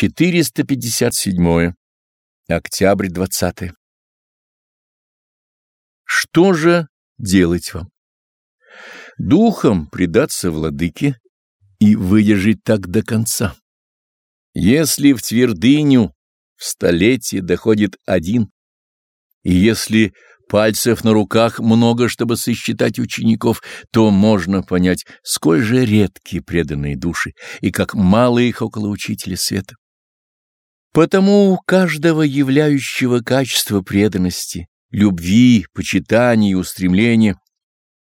457. Октябрь 20. Что же делать вам? Духом предаться владыке и выдержать так до конца. Если в твердыню в столетие доходит один, и если пальцев на руках много, чтобы сосчитать учеников, то можно понять, сколь же редки преданные души и как мало их около учителя света. Потому у каждого являющего качество преданности, любви, почитания и устремления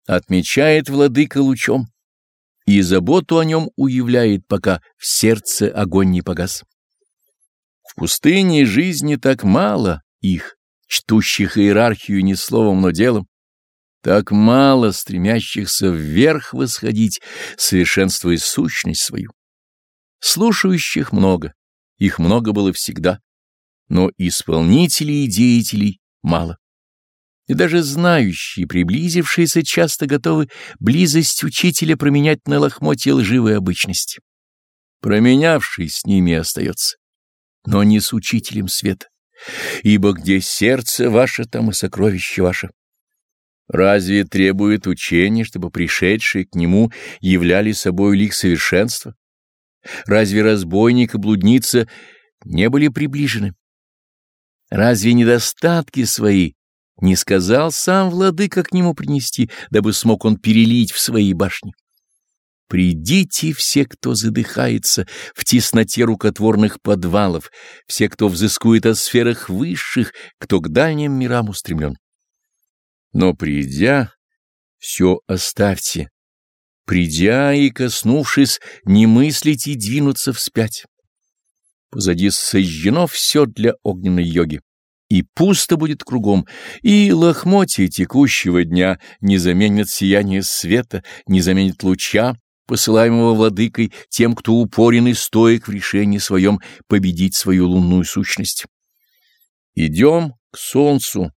отмечает владыка лучом и заботу о нем уявляет, пока в сердце огонь не погас. В пустыне жизни так мало их, чтущих иерархию не словом, но делом, так мало стремящихся вверх восходить, совершенствуя сущность свою. Слушающих много, их много было всегда, но исполнителей и деятелей мало. И даже знающие, приблизившиеся, часто готовы близость учителя променять на лохмотье лживой обычности. Променявший с ними остается, но не с учителем света ибо где сердце ваше, там и сокровище ваше. Разве требует учения, чтобы пришедшие к нему являли собой лик совершенства? Разве разбойник и блудница не были приближены? Разве недостатки свои не сказал сам владыка к нему принести, дабы смог он перелить в свои башни? Придите все, кто задыхается в тесноте рукотворных подвалов, все, кто взыскует о сферах высших, кто к дальним мирам устремлен. Но придя, все оставьте. Придя и коснувшись, не мыслить и двинуться вспять. Позади сожжено все для огненной йоги, и пусто будет кругом, и лохмотья текущего дня не заменят сияние света, не заменят луча, посылаемого владыкой тем, кто упорен и стоек в решении своем победить свою лунную сущность. Идем к солнцу.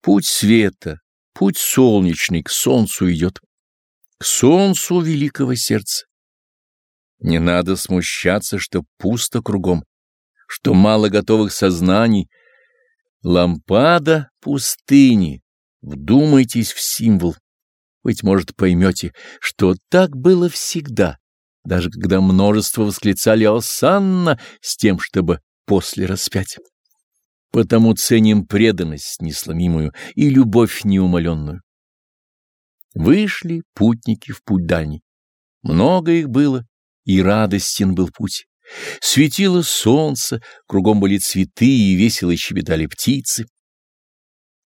Путь света, путь солнечный к солнцу идет. К солнцу великого сердца. Не надо смущаться, что пусто кругом, что мало готовых сознаний. Лампада пустыни. Вдумайтесь в символ. Быть может, поймете, что так было всегда, даже когда множество восклицали «Осанна» с тем, чтобы после распять. Потому ценим преданность несломимую и любовь неумоленную. Вышли путники в путь дальний. Много их было, и радостен был путь. Светило солнце, кругом были цветы, и весело щебетали птицы.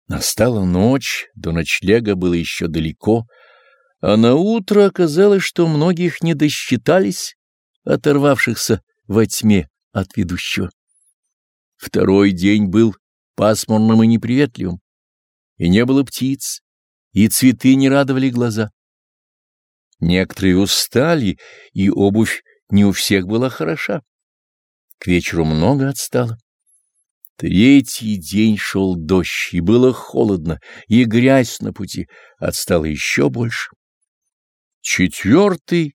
Настала ночь, до ночлега было еще далеко, а на утро оказалось, что многих не досчитались, оторвавшихся во тьме от ведущего. Второй день был пасмурным и неприветливым, и не было птиц, и цветы не радовали глаза. Некоторые устали, и обувь не у всех была хороша. К вечеру много отстало. Третий день шел дождь, и было холодно, и грязь на пути отстала еще больше. Четвертый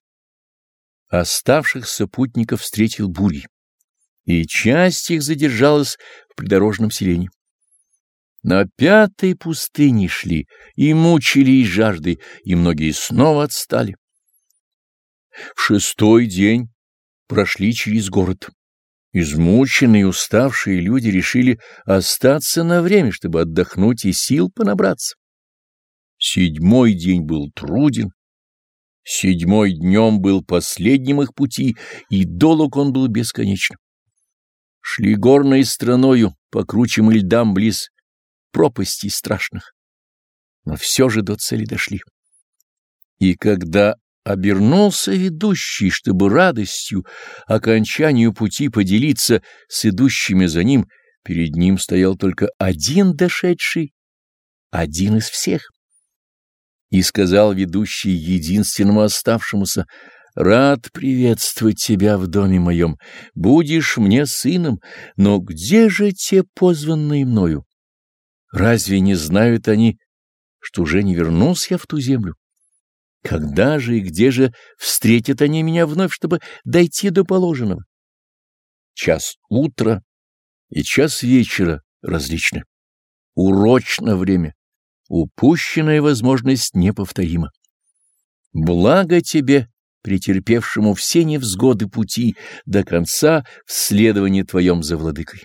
оставшихся путников встретил бурей, и часть их задержалась в придорожном селении. На пятой пустыне шли и мучились жаждой, и многие снова отстали. В шестой день прошли через город. Измученные и уставшие люди решили остаться на время, чтобы отдохнуть и сил понабраться. Седьмой день был труден. Седьмой днем был последним их пути, и долг он был бесконечным. Шли горной страною по кручим льдам близ пропастей страшных, но все же до цели дошли. И когда Обернулся ведущий, чтобы радостью окончанию пути поделиться с идущими за ним. Перед ним стоял только один дошедший, один из всех. И сказал ведущий единственному оставшемуся, «Рад приветствовать тебя в доме моем. Будешь мне сыном, но где же те позванные мною? Разве не знают они, что уже не вернулся я в ту землю? Когда же и где же встретят они меня вновь, чтобы дойти до положенного? Час утра и час вечера различны. Урочно время. Упущенная возможность неповторима. Благо тебе, претерпевшему все невзгоды пути, до конца в следовании твоем за владыкой.